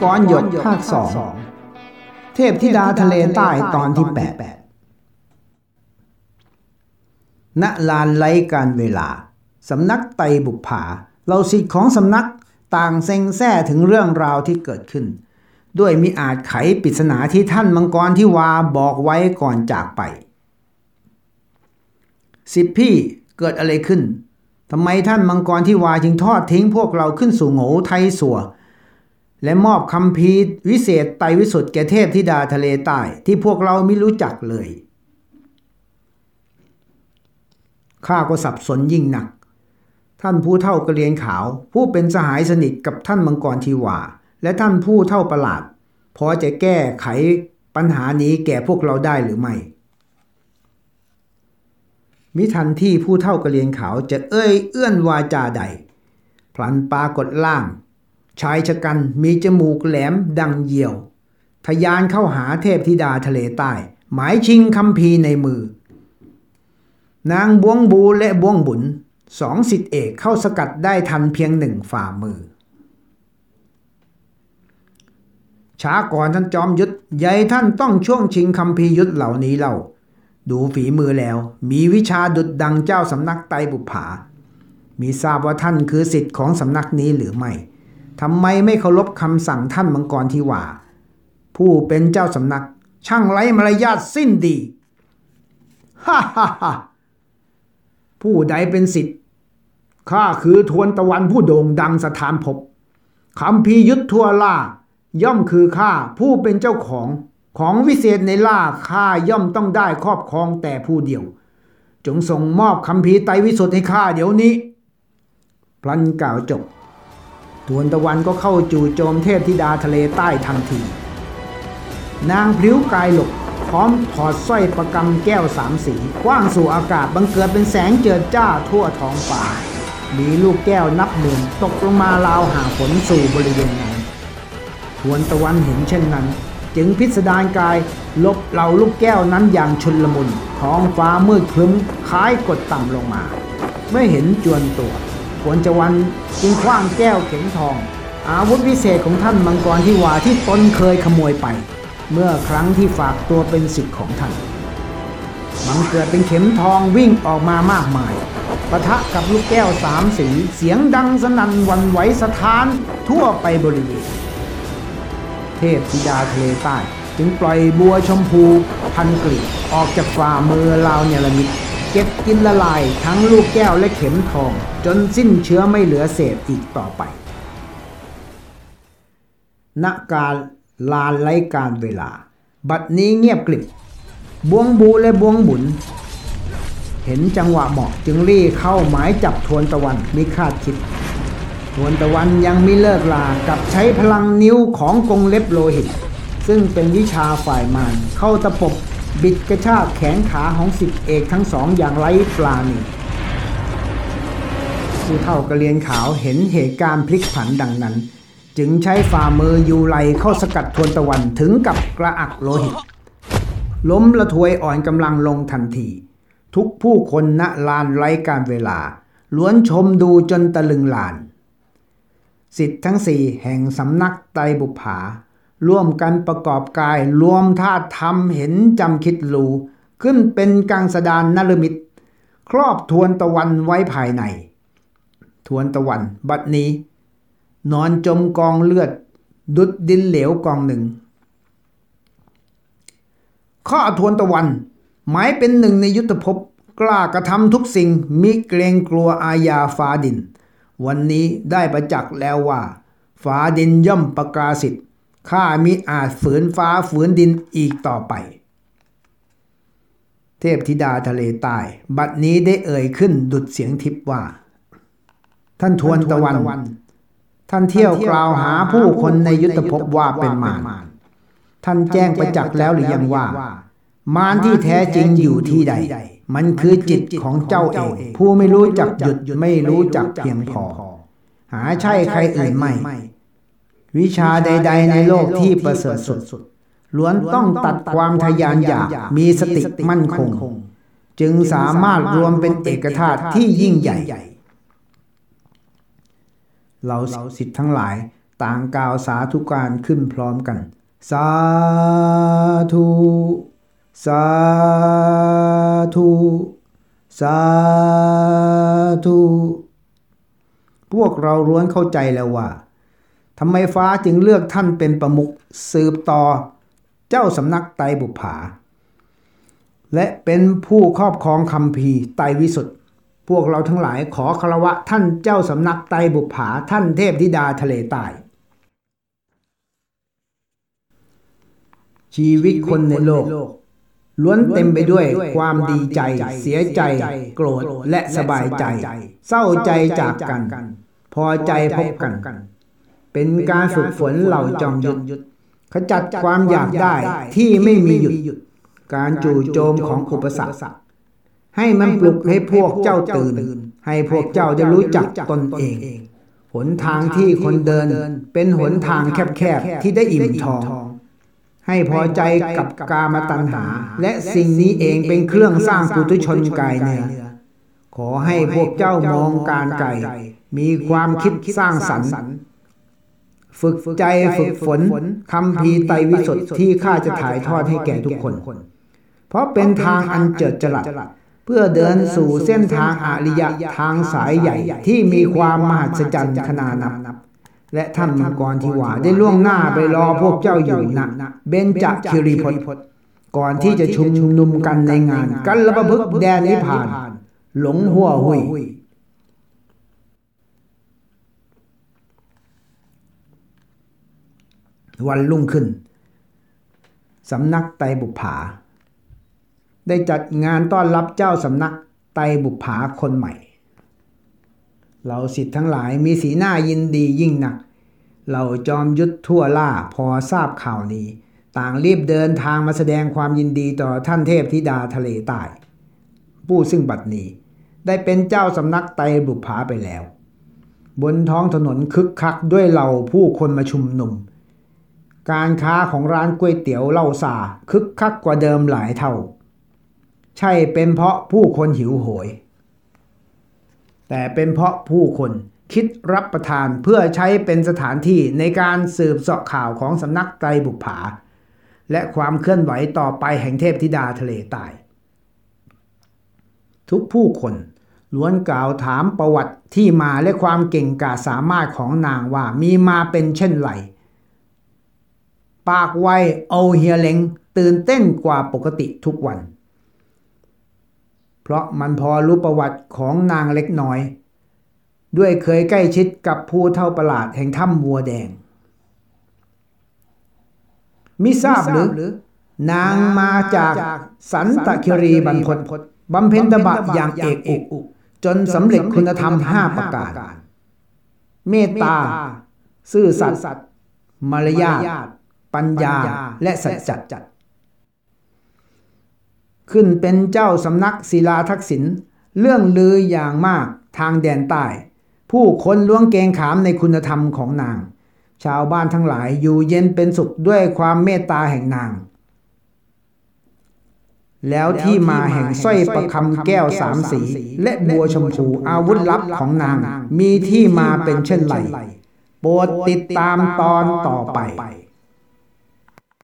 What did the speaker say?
มังกรหยดภาคสองเทพธิดาทะเลใต้ตอนที่แปดณลานไลการเวลา สำนักไตบุกผาเราสิทธิ์ของสำนักต่างเซ็งแซ่ถึงเรื่องราวที่เกิดขึ้น ด้วยมิอาจไขปริศนาที่ท่านมังกรที่วาบอกไว้ก่อนจากไป สิบพี่เกิดอะไรขึ้นทำไมท่านมังกรที่วาจึงทอดทิ้งพวกเราขึ้นสู่โง่ไทยสัว และมอบคำพีวิเศษไตวิสุทธ์แก่เทพธิดาทะเลใต้ที่พวกเราไม่รู้จักเลยข้าก็สับสนยิ่งหนัก ท่านผู้เท่ากระเรียนขาว ผู้เป็นสหายสนิทกับท่านมังกรทีวา และท่านผู้เท่าประหลาด พอจะแก้ไขปัญหานี้แก่พวกเราได้หรือไม่ มิทันที่ผู้เท่ากระเรียนขาวจะเอ้ยเอื้อนวาจาใด พลันปากฏล่าง ชายชะกันมีจมูกแหลมดังเยี่ยว ทยานเข้าหาเทพธิดาทะเลใต้ หมายชิงคำพีในมือ นางบวงบูและบวงบุญสองสิทธิเอกเข้าสกัดได้ทันเพียงหนึ่งฝ่ามือ ช้าก่อนท่านจอมยุทธใหญ่ท่านต้องช่วงชิงคำพียุทธเหล่านี้เล่า ดูฝีมือแล้ว มีวิชาดุดดังเจ้าสำนักไตบุผามีทราบว่าท่านคือสิทธิ์ของสำนักนี้หรือไม่ ทำไมไม่เคารพคำสั่งท่านมังกรที่ว่า ผู้เป็นเจ้าสำนัก ช่างไร้มารยาทสิ้นดีฮ่าฮ่าฮ่าผู้ใดเป็นสิทธิ์ข้าคือทวนตะวันผู้โด่งดังสถานภพคำพียุทธทั่วล่า ย่อมคือข้าผู้เป็นเจ้าของของวิเศษในล่าข้าย่อมต้องได้ครอบครองแต่ผู้เดียว จงส่งมอบคำพีไตวิสุทธิ์ให้ข้าเดี๋ยวนี้ พลันกล่าวจบ ทวนตะวันก็เข้าจู่โจมเทพธิดาทะเลใต้ทันที นางพลิ้วกายหลบพร้อมถอดสร้อยประกำแก้วสามสีกว้างสู่อากาศบังเกิดเป็นแสงเจิดจ้าทั่วท้องฟ้ามีลูกแก้วนับหมื่นตกลงมาราวหาฝนสู่บริเวณนั้นทวนตะวันเห็นเช่นนั้น จึงพิสดารกายลบเหล่าลูกแก้วนั้นอย่างชุนลมุนท้องฟ้ามืดครึ้มคล้ายกดต่ำลงมาเมื่อเห็นจวนตัว ทวนตะวันจึงคว้างแก้วเข็มทอง อาวุธวิเศษของท่านมังกรที่วาที่ตนเคยขโมยไป เมื่อครั้งที่ฝากตัวเป็นสิทธิ์ของท่านมันเกิดเป็นเข็มทองวิ่งออกมามากมายปะทะกับลูกแก้วสามสีเสียงดังสนั่นวันไหวสถานทั่วไปบริเวณเทพธิดาทะเลใต้ จึงปล่อยบัวชมพูพันกลีบออกจากฝ่ามือลาวเนรมิต เก็บกินละลายทั้งลูกแก้วและเข็มทอง จนสิ้นเชื้อไม่เหลือเศษอีกต่อไป ณการลานไร้การเวลา บัดนี้เงียบกริบบวงบูและบวงบุญ เห็นจังหวะเหมาะจึงรีเข้าหมายจับทวนตะวันมิคาดคิด ทวนตะวันยังไม่เลิกลากับใช้พลังนิ้วของกงเล็บโลหิต ซึ่งเป็นวิชาฝ่ายมารเข้าตะปบ บิดกระชากแขนขาของสิบเอกทั้งสองอย่างไร้ปลาณีผู้เท่ากระเรียนขาวเห็นเหตุการณ์พลิกผันดังนั้น จึงใช้ฝ่ามือยูไลเข้าสกัดทวนตะวันถึงกับกระอักโลหิต ล้มละทวยอ่อนกำลังลงทันที ทุกผู้คนณลานไร้การเวลา ล้วนชมดูจนตะลึงลาน สิทธิ์ทั้งสี่แห่งสำนักไตรบุภา ร่วมกันประกอบกาย รวมธาตุธรรมเห็นจำคิดรู้ขึ้นเป็นกังสดานนลมิตร ครอบทวนตะวันไว้ภายใน ทวนตะวัน บัดนี้ นอนจมกองเลือด ดุดดินเหลวกองหนึ่ง ข้าทวนตะวัน หมายเป็นหนึ่งในยุทธภพกล้ากระทำทุกสิ่งมิเกรงกลัวอาญาฟ้าดิน วันนี้ได้ประจักษ์แล้วว่าฟ้าดินย่อมประกาศสิทธิ ข้ามิอาจฝืนฟ้าฝืนดินอีกต่อไป เทพธิดาทะเลใต้บัดนี้ได้เอ่ยขึ้นดุดเสียงทิพย์ว่า ท่านทวนตะวัน ท่านเที่ยวกล่าวหาผู้คนในยุทธภพว่าเป็นมารท่านแจ้งประจักษ์แล้วหรือยังว่า มารที่แท้จริงอยู่ที่ใด มันคือจิตของเจ้าเอง ผู้ไม่รู้จักหยุดไม่รู้จักเพียงพอ หาใช่ใครอื่นไม่ วิชาใด ๆ ในโลกที่ประเสริฐสุดล้วนต้องตัดความทยานอยากมีสติมั่นคง จึงสามารถรวมเป็นเอกธาตุที่ยิ่งใหญ่ เราสิทธิ์ทั้งหลายต่างกล่าวสาธุการขึ้นพร้อมกัน สาธุ สาธุ สาธุ พวกเราล้วนเข้าใจแล้วว่า ทำไมฟ้าจึงเลือกท่านเป็นประมุขสืบต่อเจ้าสำนักไตบุภาและเป็นผู้ครอบครองคำพีไตวิสุทธ์พวกเราทั้งหลายขอคารวะท่านเจ้าสำนักไตบุภาท่านเทพธิดาทะเลใต้ชีวิตคนในโลก ล้วนเต็มไปด้วยความดีใจ เสียใจ โกรธและสบายใจ เศร้าใจจากกัน พอใจพบกัน เป็นการฝึกฝนเหล่าจอมยุทธขจัดความอยากได้ที่ไม่มีหยุด การจู่โจมของอุปสรรคให้มันปลุกให้พวกเจ้าตื่น ให้พวกเจ้าได้รู้จักตนเอง หนทางที่คนเดินเป็นหนทางแคบๆที่ได้อิ่มท้อง ให้พอใจกับกามตัณหา และสิ่งนี้เองเป็นเครื่องสร้างปุถุชนกายเนื้อขอให้พวกเจ้ามองการไกลมีความคิดสร้างสรรค์ ฝึกใจฝึกฝนคำพีไตวิสุทธิ์ที่ข้าจะถ่ายทอดให้แก่ทุกคน เพราะเป็นทางอันเจิดจรัสเพื่อเดินสู่เส้นทางอริยะทางสายใหญ่ที่มีความมหัศจรรย์ขนานับและท่านมังกรทิวาได้ล่วงหน้าไปรอพวกเจ้าอยู่ณเบญจคิริพศก่อนที่จะชุมนุมกันในงาน กันละประพฤกษแดนนิพพาน หลงหัวหุย วันรุ่งขึ้น สำนักไตบุภาได้จัดงานต้อนรับเจ้าสำนักไตบุภาคนใหม่ เราสิทธิ์ทั้งหลายมีสีหน้ายินดียิ่งหนัก เราจอมยุทธทั่วล่าพอทราบข่าวนี้ ต่างรีบเดินทางมาแสดงความยินดีต่อท่านเทพธิดาทะเลใต้ผู้ซึ่งบัดนี้ได้เป็นเจ้าสำนักไตบุภาไปแล้ว บนท้องถนนคึกคักด้วยเหล่าผู้คนมาชุมนุม การค้าของร้านก๋วยเตี๋ยวเล้าซาคึกคักกว่าเดิมหลายเท่า ใช่เป็นเพราะผู้คนหิวโหย แต่เป็นเพราะผู้คนคิดรับประทานเพื่อใช้เป็นสถานที่ในการสืบเสาะข่าวของสำนักไตรบุภาและความเคลื่อนไหวต่อไปแห่งเทพธิดาทะเลใต้ทุกผู้คนล้วนกล่าวถามประวัติที่มาและความเก่งกาจสามารถของนางว่ามีมาเป็นเช่นไร ปากไวเอาเฮียเล็งตื่นเต้นกว่าปกติทุกวัน เพราะมันพอรู้ประวัติของนางเล็กน้อย ด้วยเคยใกล้ชิดกับผู้เท่าประหลาดแห่งถ้ำวัวแดง มิทราบหรือ นางมาจากสันตะคิรีบรรพตบำเพ็ญตบะอย่างเอกอุกจนสำเร็จคุณธรรมห้าประการ เมตตา ซื่อสัตย์มารยาท ปัญญาและสัจจะขึ้นเป็นเจ้าสำนักศิลาทักษิณเรื่องลืออย่างมากทางแดนใต้ ผู้คนล้วงเกงขามในคุณธรรมของนาง ชาวบ้านทั้งหลายอยู่เย็นเป็นสุขด้วยความเมตตาแห่งนาง แล้วที่มาแห่งสร้อยประคำแก้วสามสี และบัวชมพูอาวุธลับของนาง มีที่มาเป็นเช่นไรโปรดติดตามตอนต่อไป